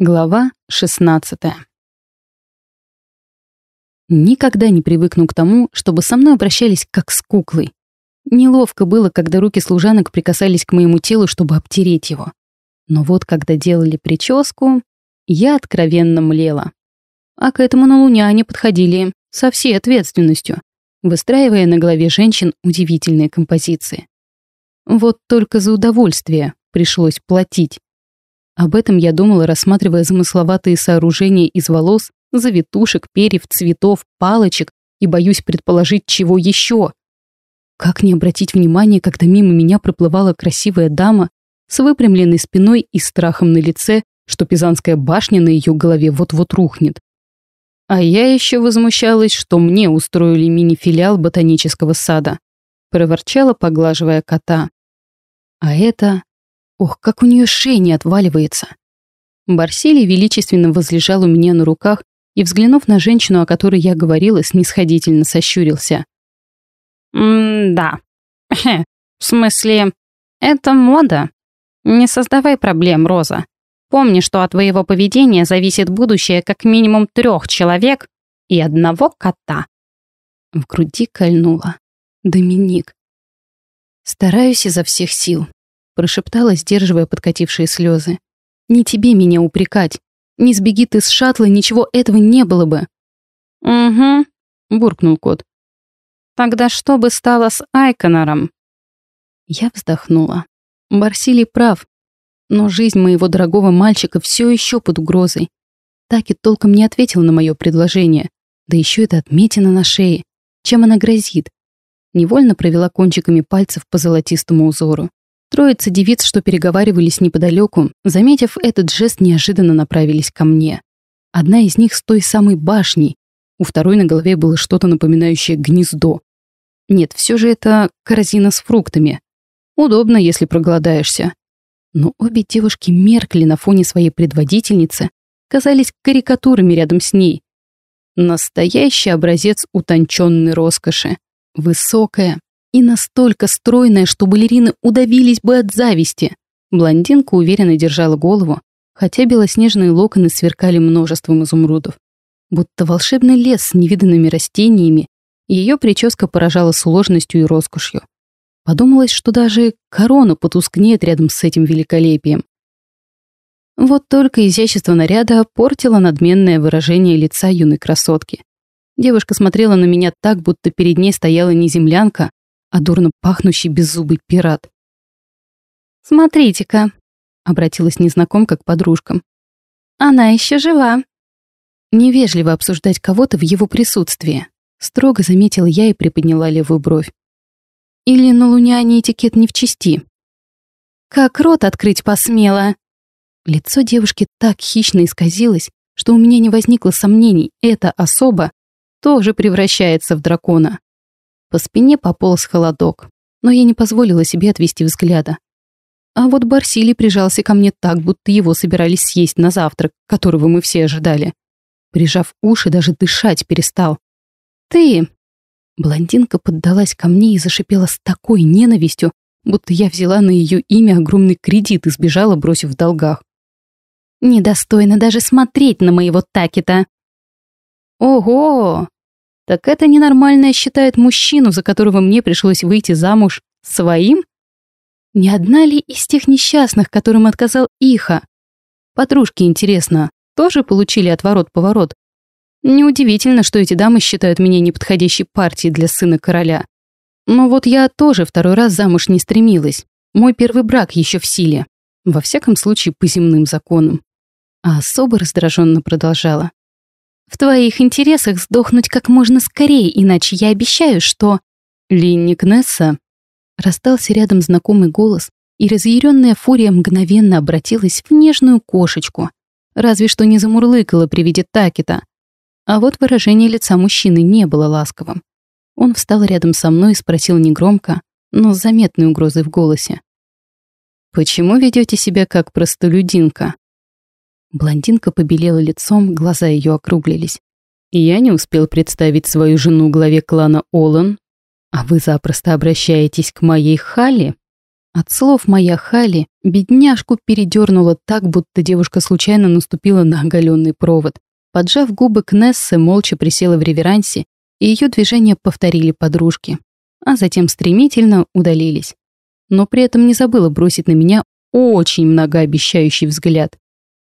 Глава 16 Никогда не привыкну к тому, чтобы со мной обращались как с куклой. Неловко было, когда руки служанок прикасались к моему телу, чтобы обтереть его. Но вот когда делали прическу, я откровенно млела. А к этому на луне они подходили со всей ответственностью, выстраивая на голове женщин удивительные композиции. Вот только за удовольствие пришлось платить. Об этом я думала, рассматривая замысловатые сооружения из волос, завитушек, перьев, цветов, палочек и боюсь предположить, чего еще. Как не обратить внимание, когда мимо меня проплывала красивая дама с выпрямленной спиной и страхом на лице, что Пизанская башня на ее голове вот-вот рухнет. А я еще возмущалась, что мне устроили мини-филиал ботанического сада. Проворчала, поглаживая кота. А это Ох, как у нее шея не отваливается. Барсилий величественно возлежал у меня на руках и, взглянув на женщину, о которой я говорила, снисходительно сощурился. «М-да. В смысле, это мода? Не создавай проблем, Роза. Помни, что от твоего поведения зависит будущее как минимум трех человек и одного кота». В груди кольнуло. «Доминик». Стараюсь изо всех сил прошептала, сдерживая подкатившие слезы. «Не тебе меня упрекать. Не сбеги ты с шаттла, ничего этого не было бы». «Угу», — буркнул кот. «Тогда что бы стало с Айконором?» Я вздохнула. Барсилий прав, но жизнь моего дорогого мальчика все еще под угрозой. Таки толком не ответил на мое предложение, да еще это отметина на шее. Чем она грозит? Невольно провела кончиками пальцев по золотистому узору. Троица девиц, что переговаривались неподалеку, заметив этот жест, неожиданно направились ко мне. Одна из них с той самой башней, у второй на голове было что-то напоминающее гнездо. Нет, все же это корзина с фруктами. Удобно, если проголодаешься. Но обе девушки меркли на фоне своей предводительницы, казались карикатурами рядом с ней. Настоящий образец утонченной роскоши. Высокая, и настолько стройная, что балерины удавились бы от зависти. Блондинка уверенно держала голову, хотя белоснежные локоны сверкали множеством изумрудов. Будто волшебный лес с невиданными растениями, ее прическа поражала сложностью и роскошью. Подумалось, что даже корона потускнеет рядом с этим великолепием. Вот только изящество наряда портило надменное выражение лица юной красотки. Девушка смотрела на меня так, будто перед ней стояла не землянка, а дурно пахнущий беззубый пират. «Смотрите-ка», — обратилась незнакомка к подружкам. «Она еще жива». Невежливо обсуждать кого-то в его присутствии. Строго заметила я и приподняла левую бровь. Или на луняне этикет не в чести. «Как рот открыть посмела?» Лицо девушки так хищно исказилось, что у меня не возникло сомнений, эта особа тоже превращается в дракона. По спине пополз холодок, но я не позволила себе отвести взгляда. А вот Барсилий прижался ко мне так, будто его собирались съесть на завтрак, которого мы все ожидали. Прижав уши, даже дышать перестал. «Ты!» Блондинка поддалась ко мне и зашипела с такой ненавистью, будто я взяла на ее имя огромный кредит и сбежала, бросив в долгах. «Недостойно даже смотреть на моего Такета!» «Ого!» Так это ненормальное считает мужчину, за которого мне пришлось выйти замуж, своим? Не одна ли из тех несчастных, которым отказал Иха? Подружки, интересно, тоже получили отворот-поворот? Неудивительно, что эти дамы считают меня неподходящей партией для сына короля. Но вот я тоже второй раз замуж не стремилась. Мой первый брак еще в силе. Во всяком случае, по земным законам. А особо раздраженно продолжала. В твоих интересах сдохнуть как можно скорее, иначе я обещаю, что...» «Линни Кнесса?» Раздался рядом знакомый голос, и разъяренная фурия мгновенно обратилась в нежную кошечку. Разве что не замурлыкала при виде Такета. А вот выражение лица мужчины не было ласковым. Он встал рядом со мной и спросил негромко, но с заметной угрозой в голосе. «Почему ведете себя как простолюдинка?» Блондинка побелела лицом, глаза ее округлились. «Я не успел представить свою жену главе клана Олан, а вы запросто обращаетесь к моей Халли?» От слов моя Хали бедняжку передернула так, будто девушка случайно наступила на оголенный провод. Поджав губы Кнессы, молча присела в реверансе, и ее движения повторили подружки, а затем стремительно удалились. Но при этом не забыла бросить на меня очень многообещающий взгляд.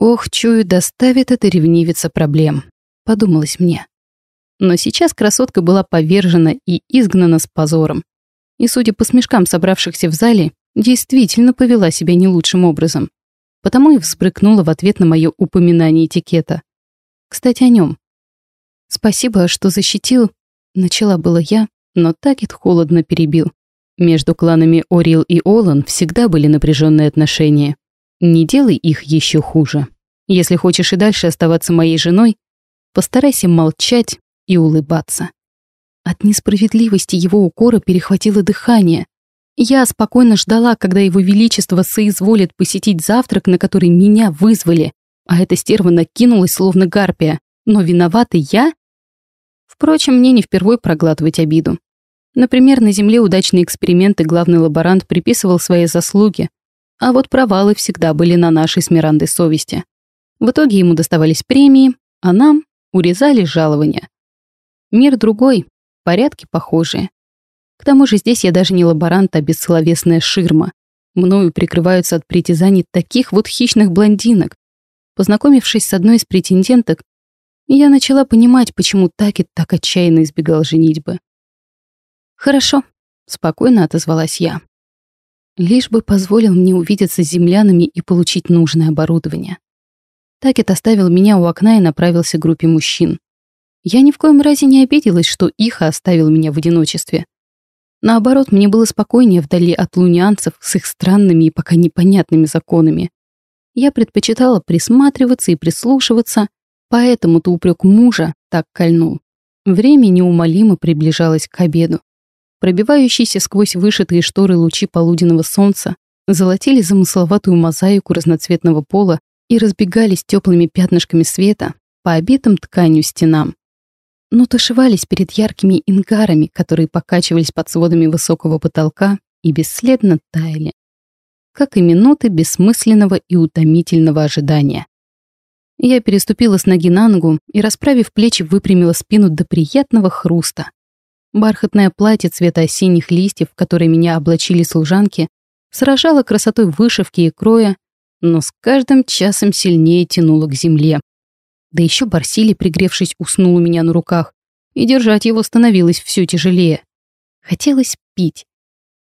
Ох, чую, доставит эта ревнивица проблем, подумалось мне. Но сейчас красотка была повержена и изгнана с позором. И, судя по смешкам собравшихся в зале, действительно повела себя не лучшим образом. Потому и взбрыкнула в ответ на мое упоминание этикета. Кстати, о нем. Спасибо, что защитил. Начала было я, но Такет холодно перебил. Между кланами Орил и Олан всегда были напряженные отношения. Не делай их еще хуже. Если хочешь и дальше оставаться моей женой, постарайся молчать и улыбаться. От несправедливости его укора перехватило дыхание. Я спокойно ждала, когда его величество соизволит посетить завтрак, на который меня вызвали, а эта стерва накинулась, словно гарпия. Но виновата я? Впрочем, мне не впервой проглатывать обиду. Например, на Земле удачные эксперименты главный лаборант приписывал свои заслуги, а вот провалы всегда были на нашей с Мирандой совести. В итоге ему доставались премии, а нам урезали жалования. Мир другой, порядки похожие. К тому же здесь я даже не лаборант, а бессловесная ширма. Мною прикрываются от притязаний таких вот хищных блондинок. Познакомившись с одной из претенденток, я начала понимать, почему Такет так отчаянно избегал женитьбы. «Хорошо», — спокойно отозвалась я. Лишь бы позволил мне увидеться с землянами и получить нужное оборудование. Такет оставил меня у окна и направился к группе мужчин. Я ни в коем разе не обиделась, что Иха оставил меня в одиночестве. Наоборот, мне было спокойнее вдали от лунианцев с их странными и пока непонятными законами. Я предпочитала присматриваться и прислушиваться, поэтому-то упрек мужа так кольнул. Время неумолимо приближалось к обеду. Пробивающиеся сквозь вышитые шторы лучи полуденного солнца золотили замысловатую мозаику разноцветного пола и разбегались теплыми пятнышками света по обитым тканью стенам но тушевались перед яркими ингарами, которые покачивались под сводами высокого потолка и бесследно таяли. Как и минуты бессмысленного и утомительного ожидания. Я переступила с ноги на ногу и, расправив плечи, выпрямила спину до приятного хруста. Бархатное платье цвета осенних листьев, в которое меня облачили служанки, сражало красотой вышивки и кроя, но с каждым часом сильнее тянуло к земле, да еще Барсилий, пригревшись, уснул у меня на руках, и держать его становилось все тяжелее. Хотелось пить.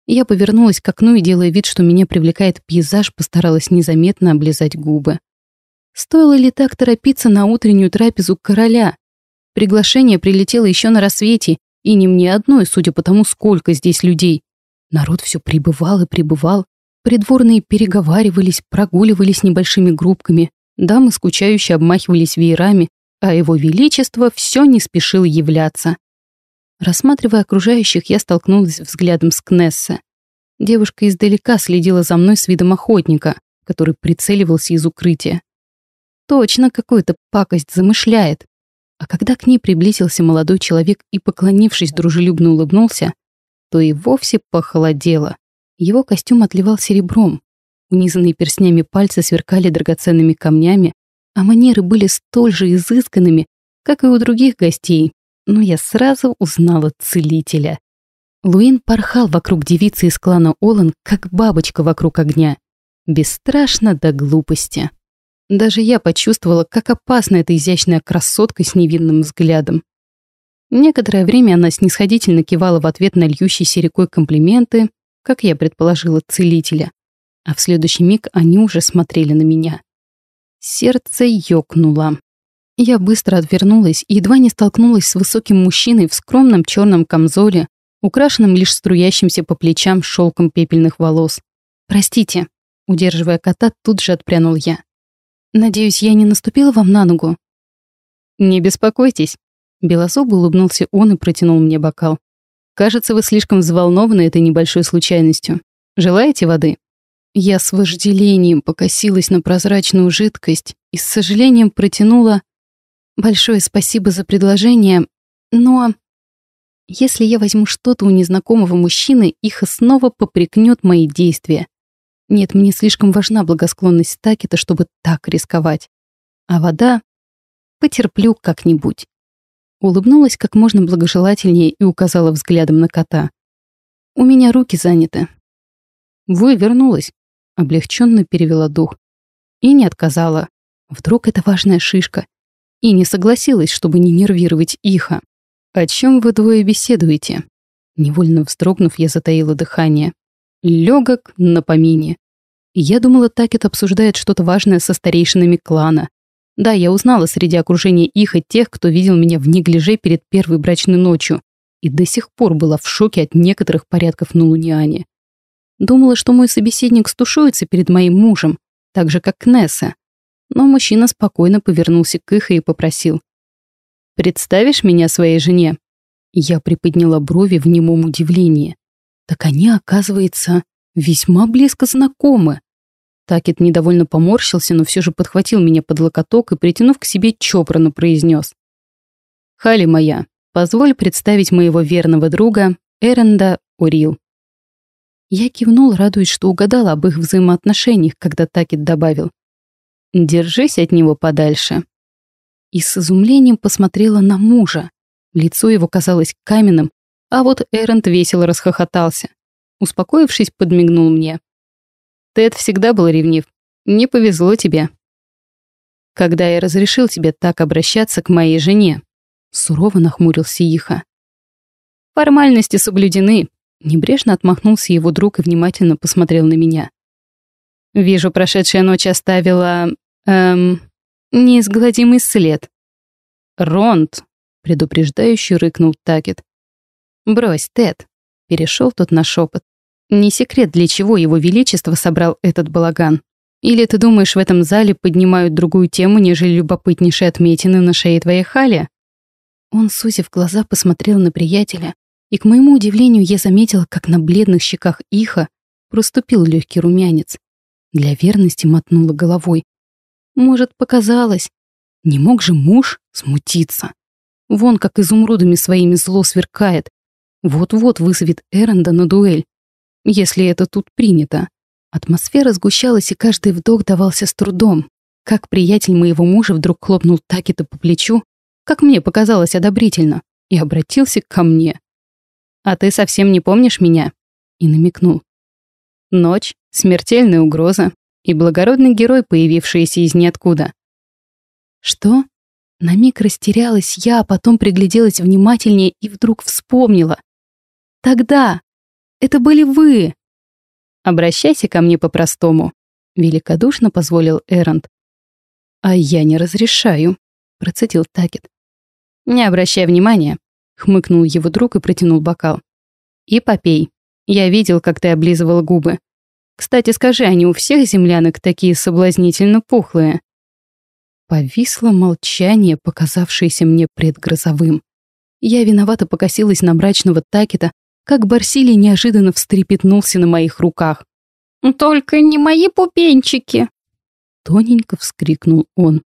Я повернулась к окну и, делая вид, что меня привлекает пейзаж, постаралась незаметно облизать губы. Стоило ли так торопиться на утреннюю трапезу короля? Приглашение прилетело еще на рассвете, и не мне одной, судя по тому, сколько здесь людей. Народ все прибывал и прибывал. Придворные переговаривались, прогуливались небольшими группками, Дамы скучающе обмахивались веерами, а его величество все не спешил являться. Рассматривая окружающих, я столкнулась взглядом с Кнессе. Девушка издалека следила за мной с видом охотника, который прицеливался из укрытия. Точно какую-то пакость замышляет. А когда к ней приблизился молодой человек и, поклонившись, дружелюбно улыбнулся, то и вовсе похолодело. Его костюм отливал серебром, Унизанные перстнями пальцы сверкали драгоценными камнями, а манеры были столь же изысканными, как и у других гостей, но я сразу узнала целителя. Луин порхал вокруг девицы из клана Олан, как бабочка вокруг огня. Бесстрашно до глупости. Даже я почувствовала, как опасна эта изящная красотка с невинным взглядом. Некоторое время она снисходительно кивала в ответ на льющиеся рекой комплименты, как я предположила, целителя а в следующий миг они уже смотрели на меня. Сердце ёкнуло. Я быстро отвернулась и едва не столкнулась с высоким мужчиной в скромном черном камзоле, украшенном лишь струящимся по плечам шелком пепельных волос. «Простите», — удерживая кота, тут же отпрянул я. «Надеюсь, я не наступила вам на ногу?» «Не беспокойтесь», — белозуб улыбнулся он и протянул мне бокал. «Кажется, вы слишком взволнованы этой небольшой случайностью. Желаете воды?» Я с вожделением покосилась на прозрачную жидкость и с сожалением протянула «Большое спасибо за предложение, но...» Если я возьму что-то у незнакомого мужчины, их снова попрекнет мои действия. Нет, мне слишком важна благосклонность Такета, чтобы так рисковать. А вода? Потерплю как-нибудь. Улыбнулась как можно благожелательнее и указала взглядом на кота. У меня руки заняты. Вы вернулась. Облегченно перевела дух. И не отказала. Вдруг это важная шишка. И не согласилась, чтобы не нервировать Иха. «О чем вы двое беседуете?» Невольно вздрогнув, я затаила дыхание. Легок на помине. Я думала, Такет обсуждает что-то важное со старейшинами клана. Да, я узнала среди окружения их и тех, кто видел меня в неглиже перед первой брачной ночью, и до сих пор была в шоке от некоторых порядков на Луниане. Думала, что мой собеседник стушуется перед моим мужем, так же, как Кнесса. Но мужчина спокойно повернулся к Ихе и попросил. Представишь меня своей жене?» Я приподняла брови в немом удивлении. Так они, оказывается, весьма близко знакомы. Такет недовольно поморщился, но все же подхватил меня под локоток и, притянув к себе, чопорно произнес. «Хали моя, позволь представить моего верного друга Эренда Урил». Я кивнул, радуясь, что угадала об их взаимоотношениях, когда Такет добавил. «Держись от него подальше и с изумлением посмотрела на мужа. Лицо его казалось каменным, а вот Эрент весело расхохотался. Успокоившись, подмигнул мне. «Тед всегда был ревнив. Не повезло тебе». «Когда я разрешил тебе так обращаться к моей жене?» Сурово нахмурился Иха. «Формальности соблюдены», — небрежно отмахнулся его друг и внимательно посмотрел на меня. «Вижу, прошедшая ночь оставила... эм... Неизгладимый след. «Ронд!» — предупреждающе рыкнул Такет. «Брось, Тед!» — перешел тот на шепот. «Не секрет, для чего его величество собрал этот балаган. Или ты думаешь, в этом зале поднимают другую тему, нежели любопытнейшие отметины на шее твоей Хали?» Он, сузив глаза, посмотрел на приятеля, и, к моему удивлению, я заметила, как на бледных щеках Иха проступил легкий румянец. Для верности мотнула головой. Может, показалось. Не мог же муж смутиться. Вон как изумрудами своими зло сверкает. Вот-вот вызовет Эренда на дуэль. Если это тут принято. Атмосфера сгущалась, и каждый вдох давался с трудом. Как приятель моего мужа вдруг хлопнул Такета по плечу, как мне показалось одобрительно, и обратился ко мне. «А ты совсем не помнишь меня?» И намекнул. Ночь, смертельная угроза, и благородный герой, появившийся из ниоткуда. Что? На миг растерялась я, а потом пригляделась внимательнее и вдруг вспомнила. Тогда! Это были вы! Обращайся ко мне по-простому, великодушно позволил Эрант. А я не разрешаю, процедил Такет. Не обращай внимания, хмыкнул его друг и протянул бокал. И попей. Я видел, как ты облизывал губы. Кстати, скажи, они у всех землянок такие соблазнительно пухлые?» Повисло молчание, показавшееся мне предгрозовым. Я виновато покосилась на мрачного Такета, как Барсилий неожиданно встрепетнулся на моих руках. «Только не мои пупенчики!» Тоненько вскрикнул он.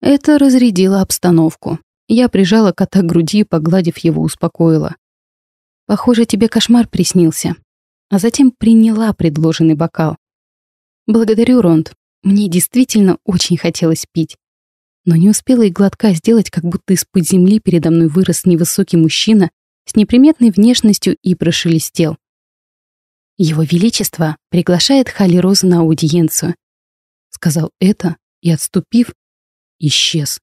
Это разрядило обстановку. Я прижала кота к груди и, погладив его, успокоила. «Похоже, тебе кошмар приснился а затем приняла предложенный бокал. «Благодарю, Ронд. Мне действительно очень хотелось пить. Но не успела и глотка сделать, как будто из-под земли передо мной вырос невысокий мужчина с неприметной внешностью и прошелестел. «Его Величество приглашает Хали Розу на аудиенцию», сказал это и, отступив, исчез.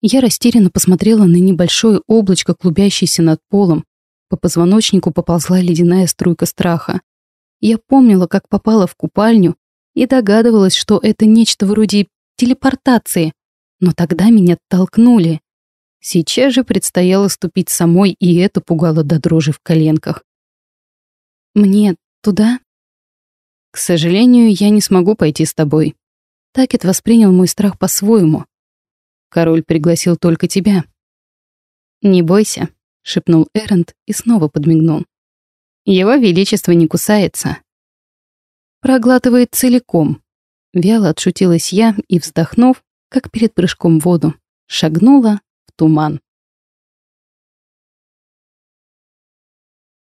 Я растерянно посмотрела на небольшое облачко, клубящееся над полом, по позвоночнику поползла ледяная струйка страха. Я помнила, как попала в купальню и догадывалась, что это нечто вроде телепортации, но тогда меня толкнули. Сейчас же предстояло ступить самой, и это пугало до дрожи в коленках. «Мне туда?» «К сожалению, я не смогу пойти с тобой». Такет воспринял мой страх по-своему. Король пригласил только тебя. Не бойся, — шепнул Эрент и снова подмигнул. «Его Величество не кусается». «Проглатывает целиком». Вяло отшутилась я и, вздохнув, как перед прыжком в воду, шагнула в туман.